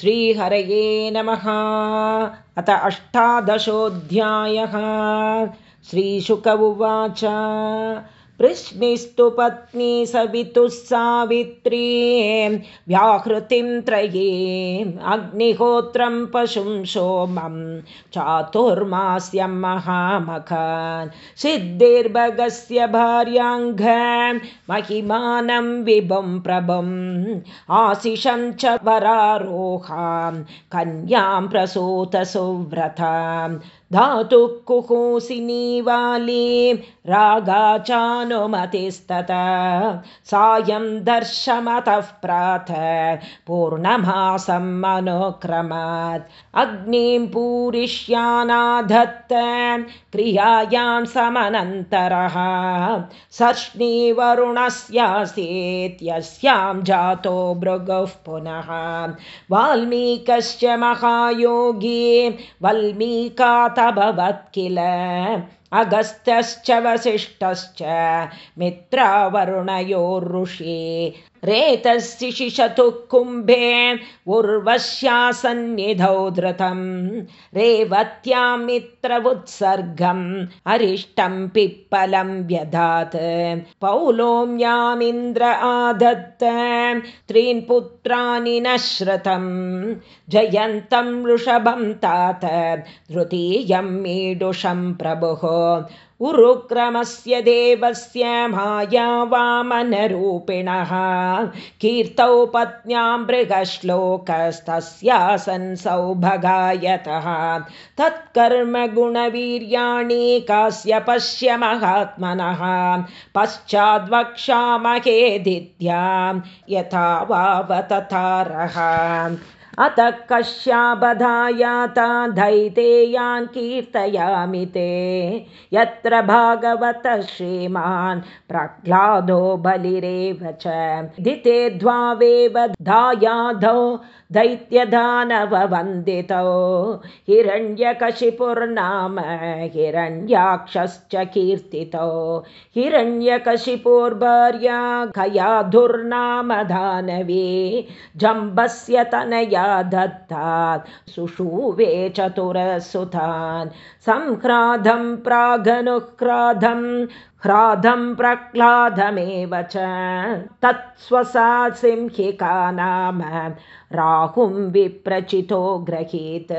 श्रीहरये नमः। अथ अष्टादशोऽध्यायः। श्रीशुक उवाच पृश्निस्तु पत्नी सवितुः सावित्री व्याहृतिं त्रयीम् अग्निहोत्रं पशुं सोमं चातुर्मास्यं महामखान् सिद्धिर्भगस्य भार्याङ्घ महिमानं विभुं प्रभुम् आशिषं च वरारोहां कन्यां प्रसूतसुव्रताम् धातु कुहूसिनीवाली रागाचानुमतिस्तता। सायं दर्शमतः प्रातः पूर्णमासं मनोक्रमात् अग्निं पूरिष्यानाधत्त क्रियायां समनन्तरः। सर्ष्णीवरुणस्यासीत् यस्यां जातो भृगुः पुनः। वाल्मीकश्च महायोगी वल्मीकात् भवत् किल? अगस्त्यश्च वसिष्ठश्च मित्रावरुणयोरुषि रेतस्य शिशतु कुम्भे उर्वश्यासन्निधौ धृतं रेवत्यां मित्रवुत्सर्गम् अरिष्टं पिप्पलं व्यधात्। पौलोम्यामिन्द्र आदत्त त्रीन् पुत्राणि न श्रुतं जयन्तं वृषभं तात तृतीयं मीडुषं प्रभुः उरुक्रमस्य देवस्य माया वामनरूपिणः। कीर्तौ पत्न्यां मृगश्लोकस्तस्यासन् सौभगायतः तत्कर्मगुणवीर्याणि कास्य पश्य महात्मनः पश्चाद्वक्षामहेदित्यां यथा वावततारः अथ कश्याबधायाता दैतेयान् कीर्तयामि ते। यत्र भागवतः श्रीमान् प्रह्लादो बलिरेव च। दिते द्वावेव धायाधौ दैत्यदानववन्दितौ। हिरण्यकशिपुर्नाम हिरण्याक्षश्च कीर्तितौ। हिरण्यकशिपुर्भार्या कयाधुर्नाम दानवी जम्बस्य तनया दत्तात् सुषुवे चतुरसुतान् संह्राधं प्रागनुह्राधं ह्राधं प्रह्लादमेव च। तत्स्वसा सिंहिका नाम राहुं विप्रचितो ग्रहीत्।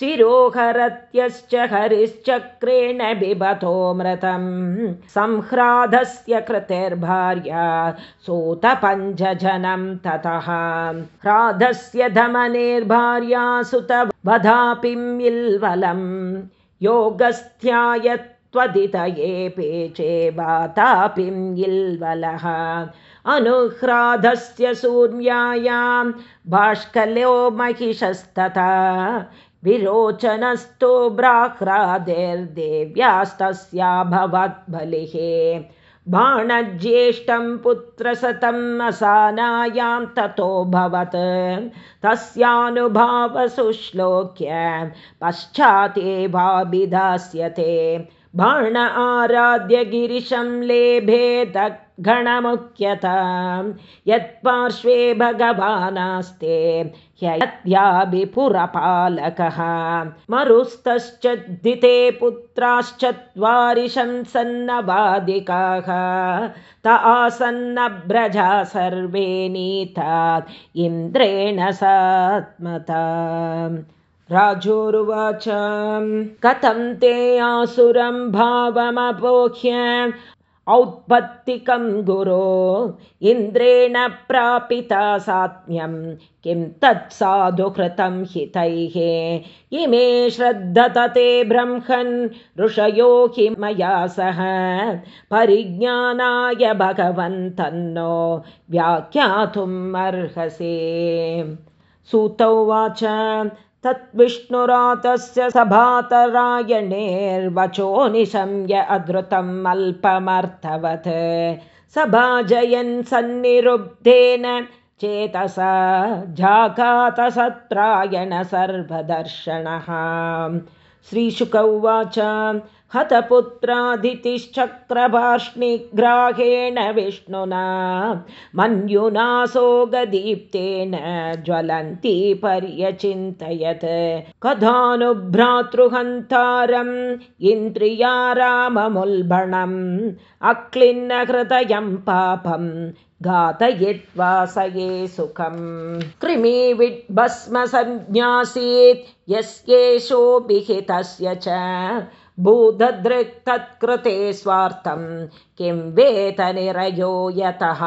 शिरोहरत्यश्च हरिश्चक्रेण बिभतो मृतं संह्राधस्य कृतिर्भार्या सूतपञ्चजनं ततः। ह्राधस्य धमनेर्भार्या सुतवधापिं योगस्थ्याय त्वदितये पेचे वातापिं गिल्वलः। अनुह्राधस्य सूर्यायां बाष्कल्यो महिषस्तथा। विरोचनस्तु भवत् बलिः। बाणज्येष्ठं पुत्रसतम् असानायां ततोऽभवत् तस्यानुभावसुश्लोक्य पश्चातेवाभिधास्यते बाण आराध्य गिरिशं लेभे गणमुख्यतां यत्पार्श्वे भगवानास्ते ह्यत्याभिपुरपालकः मरुस्तश्च दिते पुत्राश्चत्वारि शंसन्नवादिकाः त आसन्नभ्रजा सर्वे नीता। इन्द्रेण सात्मता राजोरुवाच कथं ते आसुरं भावमपोह्य औत्पत्तिकं गुरो इन्द्रेण प्रापिता सात्म्यं। किं तत्साधुहृतं हितैः? इमे श्रद्धतते ब्रह्मन् ऋषयो हि मया सह। परिज्ञानाय भगवन्तन्नो व्याख्यातुम् अर्हसे। सूतौवाच तद्विष्णुरातस्य सभातरायणेर्वचो निशम्य अधृतम् अल्पमर्थवत्। सभाजयन् सन्निरुब्धेन चेतसा जाकातसत्रायण सर्वदर्शनः। श्रीशुक उवाच हतपुत्रादितिश्चक्रभाष्णिग्राहेण विष्णुना मन्युना सोगदीप्तेन ज्वलन्ती पर्यचिन्तयत्। कथानुभ्रातृहन्तारम् इन्द्रियाराममुल्बणम् अक्लिन्नहृदयं पापम् घातयित्वा स ये सुखम्। कृमिविड्भस्मसंज्ञासीत् यस्येषोभिहितस्य च भूददृक्तत्कृते स्वार्थं किं वेतनिरयो यतः?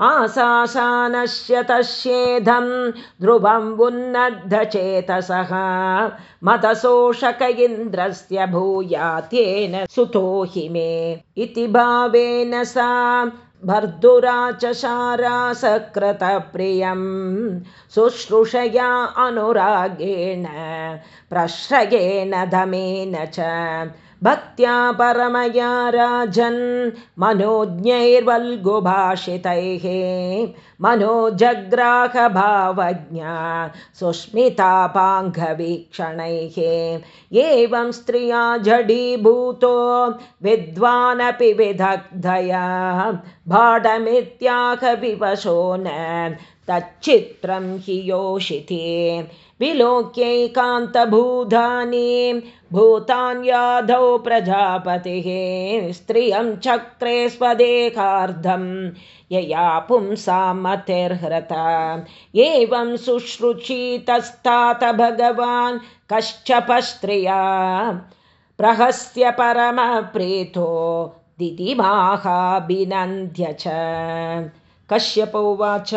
आशासानश्य तस्येधं ध्रुवं उन्नद्धचेतसः। मतशोषक इन्द्रस्य भूयात्येन सुतो हि मे। इति भावेन सा भर्दुराचशारा सकृतप्रियं शुश्रूषया अनुरागेण प्रश्रयेण दमेन च भक्त्या परमया राजन् मनोज्ञैर्वल्गुभाषितैः मनोजग्राहभावज्ञा सुस्मितापाङ्घवीक्षणैः एवं स्त्रिया जडीभूतो विद्वानपि विदग्धया भाडमित्याहविवशो न तच्चित्रं हि योषिते विलोक्यैकान्तभूतानि भूतान्याधौ प्रजापतिः स्त्रियं चक्रे स्वदेहार्धं यया पुंसामतिर्हृता। एवं शुश्रुचितस्तात भगवान् कश्चपस्त्रिया प्रहस्य परमप्रीतो दिदिमाहाभिनन्द्य च। कश्यप उवाच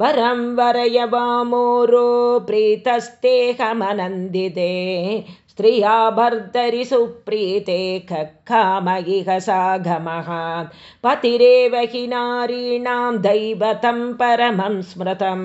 वरं वरय वामोरो प्रीतस्तेऽहमनन्दिते स्त्रिया भर्तरि सुप्रीते कक्कामयिह सागमः पतिरेव हि नारीणां दैवतं परमं स्मृतं।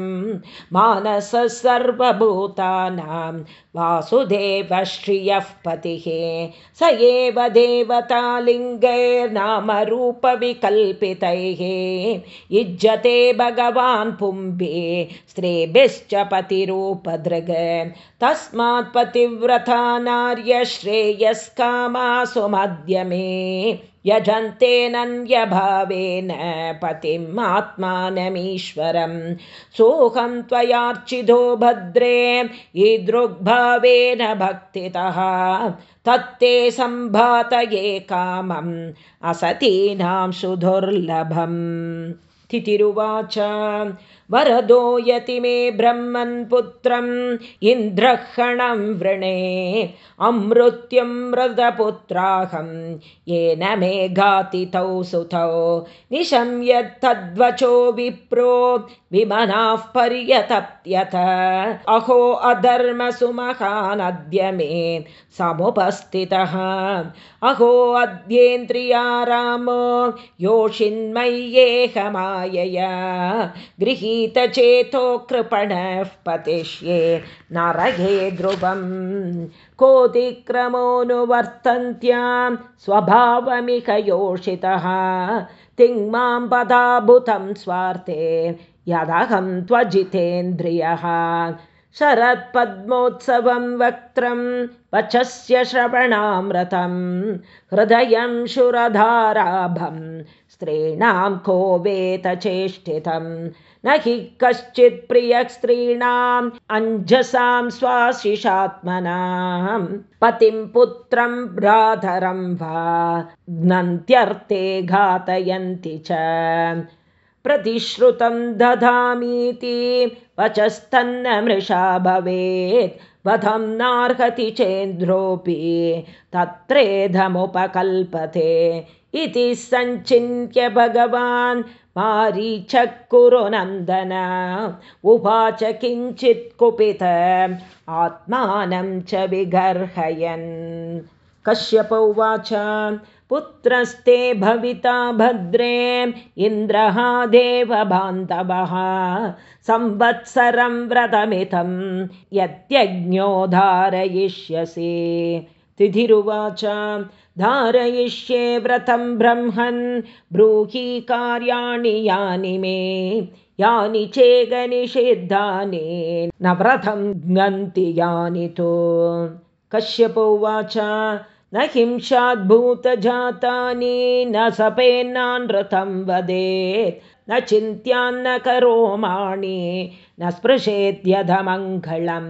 मानसः सर्वभूतानां वासुदेव श्रियः पतिः। स एव देवतालिङ्गैर्नामरूपविकल्पितैः। युज्यते भगवान् पुम्बे स्त्रीभिश्च पतिरूपदृग। तस्मात् पतिव्रता नार्यश्रेयस्कामासु मध्यमे यजन्तेनन्यभावेन पतिम् आत्मानमीश्वरं सोऽहं त्वयार्चितो भद्रे ईदृग्भावेन भक्तितः। तत्ते सम्भातये कामम् असतीनां सुदुर्लभम्। तिथिरुवाच वरदो यति मे ब्रह्मन् पुत्रम् इन्द्रहणं वृणे अमृत्युं मृदपुत्राहं येन मे घातितौ सुतौ। निशं यत्तद्वचो विप्रो विमनाः पर्यतप्यत। अहो अधर्मसुमहानद्य मे समुपस्थितः। अहो अद्येन्द्रिया रामो योषिन्मय्येहमायया गृहीतचेतो कृपणः पतिष्ये नरये ध्रुवम् कोतिक्रमोऽनुवर्तन्त्यां स्वभावमिह योषितः तिङ्मां पदाभुतं स्वार्थे यदहं त्वजितेन्द्रियः शरत्पद्मोत्सवं वक्त्रं वचस्य श्रवणामृतं हृदयं शुरधाराभं स्त्रीणां को वेतचेष्टितं न हि कश्चित् प्रियस्त्रीणाम् अञ्जसां स्वाशिषात्मनां पतिं पुत्रं भ्रातरं वा घ्नन्त्यर्थे घातयन्ति च। प्रतिश्रुतं दधामीति वचस्तन्न मृषा भवेत्। वधं नार्हति चेन्द्रोऽपि तत्रेधमुपकल्पते इति सञ्चिन्त्य भगवान् मारीचकुरुनन्दन उवाच किञ्चित् कुपित आत्मानं च विगर्हयन्। कश्यप उवाच पुत्रस्ते भविता भद्रे इन्द्रः देवबान्धवः संवत्सरं व्रतमितं यत्यज्ञो धारयिष्यसि तिथिरुवाच। धारयिष्ये व्रतं ब्रह्मन् ब्रूहि कार्याणि यानि मे यानि चेगनिषिद्धानि न व्रतं ज्ञन्ति यानि तु। कश्यप उवाच न हिंसाद्भूतजातानि न सपेन्नानृतं वदेत् न चिन्त्यान्न करोमाणि न स्पृशेद्यधमङ्गलम्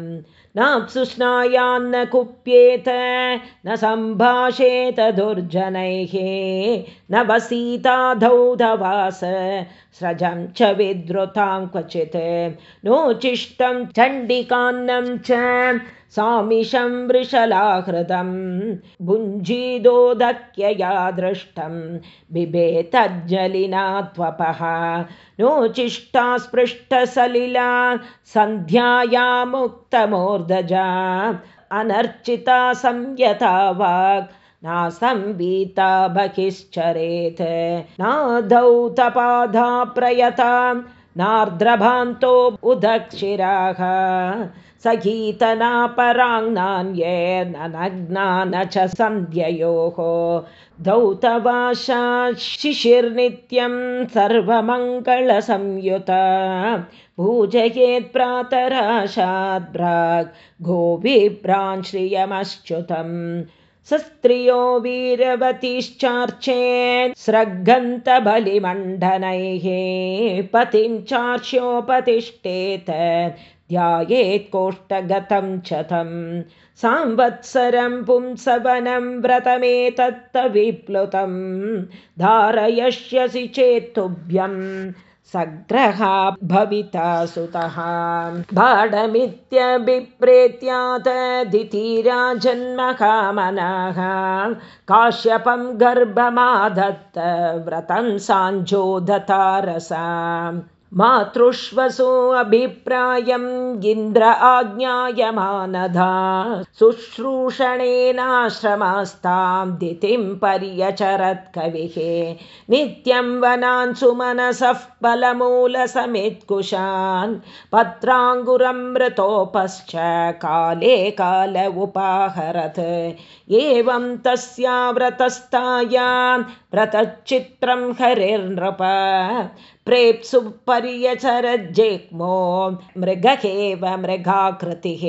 नाप्सुस्नायान्न कुप्येत न सम्भाषेत दुर्जनैः न वसीताधौधवास स्रजं च विद्रुतां क्वचित् नोचिष्टं चण्डिकान्नं च सामिषं वृषलाहृतं भुञ्जीदोदक्यया दृष्टं बिभेतज्जलिना त्वपः। नोचिष्टा स्पृष्टसलिला सन्ध्याया मुक्तमोर्धजा अनर्चिता संयता वाक् नासंवीता बहिश्चरेत्। नादौ तपाधा प्रयता नार्द्रभान्तो उदक्षिराः नग्ना न च सन्ध्ययोः धौतवाशा शिशिर्नित्यं सर्वमङ्गलसंयुता। भूजयेत् प्रातराशाद्भ्राग् गोविभ्रान् श्रियमश्च्युतम्। सस्त्रियो वीरवतीश्चार्चे स्रग्गन्तबलिमण्डनैः पतिं चार्ष्योपतिष्ठेत ध्यायेत् कोष्ठगतं च तं सांवत्सरं पुंसवनं व्रतमेतत्तविप्लुतं। धारयष्यसि चेत्तुभ्यं सग्रहा भविता सुतः भाडमित्यभिप्रेत्यातधितीराजन्मकामनाः काश्यपं गर्भमाधत्त व्रतं साञ्जोदतारसाम् मातृष्वसु अभिप्रायम् इन्द्र आज्ञायमानधा। शुश्रूषणेनाश्रमास्तां दितिं पर्यचरत् कविः नित्यं वनान् सुमनसः फलमूलसमित्कुशान् पत्राङ्गुरमृतोपश्च काले काल उपाहरत्। एवं तस्या व्रतस्थायां व्रतचित्रं हरिर्नृप। प्रेप्सु पर्यचरज्जेक्मो मृगहेव मृगाकृतिः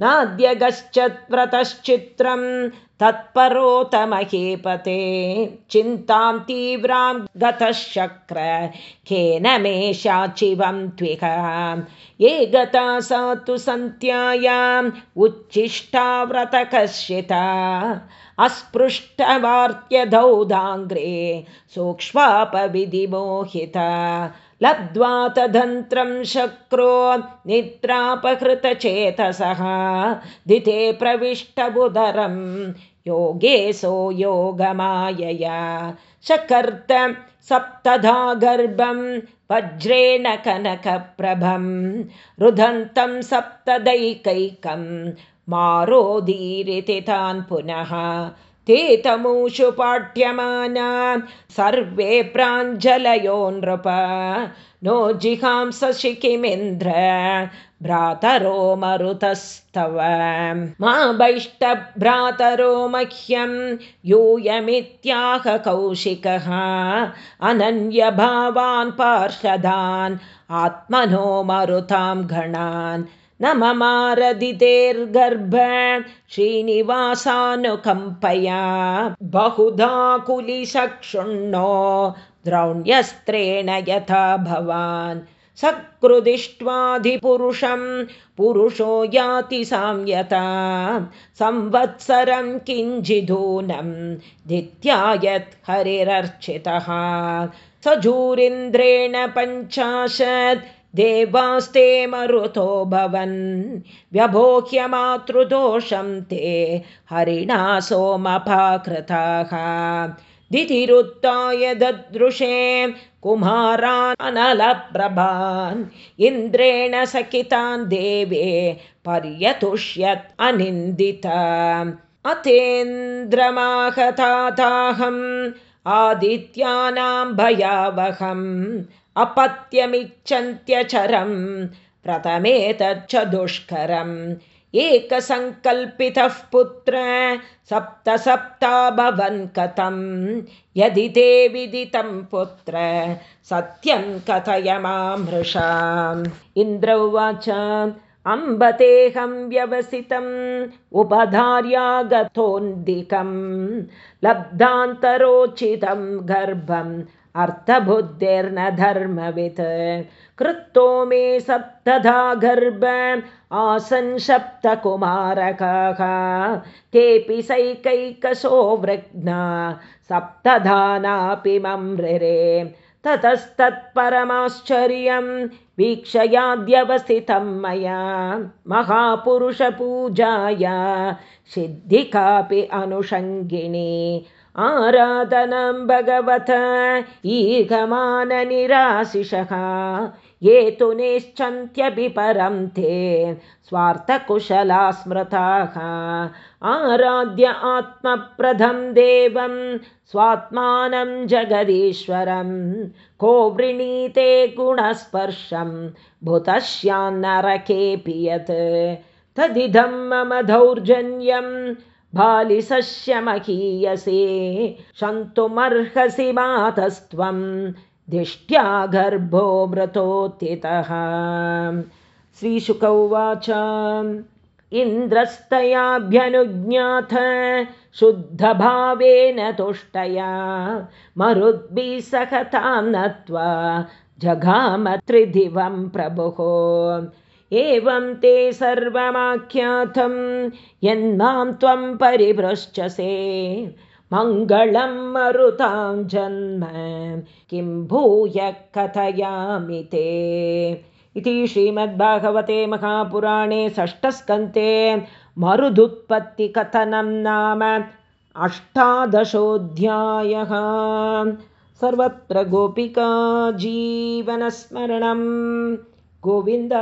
नाद्यगश्चत्व्रतश्चित्रं तत्परोतमहीपते चिन्तां तीव्रां गतशक्र केन मे शाचिवं त्विह ये गता सा तु सन्त्यायाम् उच्छिष्टा व्रतकर्षिता अस्पृष्टवार्त्यधौदाङ्ग्रे सूक्ष्मापविधिमोहिता लब्ध्वा तदन्त्रं शक्रो निद्रापहृतचेतसः। दिते प्रविष्टबुधरं योगेशो योगमायया। शकर्त सप्तधा गर्भं वज्रेण कनकप्रभं रुदन्तं सप्तदैकैकं मारोदीरिति तान् पुनः ते तमूषु पाठ्यमाना सर्वे प्राञ्जलयो नृप नो जिहांसशिखिमिन्द्र भ्रातरो मरुतस्तव। मा भ्रातरो मह्यं यूयमित्याह कौशिकः। अनन्यभावान् पार्षदान् आत्मनो मरुतां गणान् न ममारदितेर्गर्भ श्रीनिवासानुकम्पया बहुधा कुलिसक्षुण्णो द्रौण्यस्त्रेण यथा भवान्। सकृदिष्ट्वाधिपुरुषं पुरुषो याति संयता संवत्सरं किञ्चिदूनं धित्यायत् हरिरर्चितः। सजूरिन्द्रेण पञ्चाशत् देवास्ते मरुतो भवन्। व्यभोह्य मातृदोषं ते हरिणा सोमपाकृताः। दितिरुत्ताय ददृशे कुमारानलप्रभान्। इन्द्रेण सकितान् देवे पर्यतुष्यत् अनिन्दिता। अतेन्द्रमाहताताहम् आदित्यानां भयावहम् अपत्यमिच्छन्त्यचरं प्रथमेतच्च दुष्करम्। एकसङ्कल्पितः पुत्र सप्त सप्ताभवन् कथं यदि ते विदितं पुत्र सत्यं कथय मामृषाम् इन्द्र उवाच अम्बतेऽहं व्यवसितम् उपधार्यागतोन्दिकं लब्धान्तरोचितं गर्भम् अर्थबुद्धिर्न धर्मवित् कृतो मे सप्तधा गर्भ आसन् सप्तकुमारकाः। तेऽपि सैकैकसो वृग्ना सप्तधानापि मम्रिरे ततस्तत्परमाश्चर्यं वीक्षयाद्यवसितं मया। महापुरुषपूजाय सिद्धिकापि अनुषङ्गिणी आराधनं भगवत ईगमाननिराशिषः। ये तु निश्चन्त्यपि परं ते स्वार्थकुशला स्मृताः आराध्य आत्मप्रदं देवं स्वात्मानं जगदीश्वरं। को वृणीते गुणस्पर्शं भूतस्यान्नरकेऽपि यत्। तदिदं मम दौर्जन्यं बालिसस्य महीयसे शन्तुमर्हसि मातस्त्वं दिष्ट्या गर्भो मृतोत्थितः श्रीशुक उवाच इन्द्रस्तयाभ्यनुज्ञाथ शुद्धभावेन तुष्टया। मरुद्भिः सहतां नत्वा जगामत्रिदिवं प्रभुः एवं ते सर्वमाख्यातं यन्मां त्वं परिपृच्छसे मङ्गलं मरुतां जन्म किं भूय कथयामि ते। इति श्रीमद्भागवते महापुराणे षष्ठस्कन्ते मरुदुत्पत्तिकथनं नाम अष्टादशोऽध्यायः। सर्वत्र गोपिका जीवनस्मरणं गोविन्द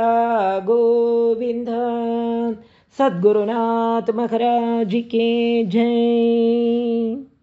गोविन्द। सद्गुरुनाथ महाराज के जय